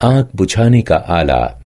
आँख बुझाने का आला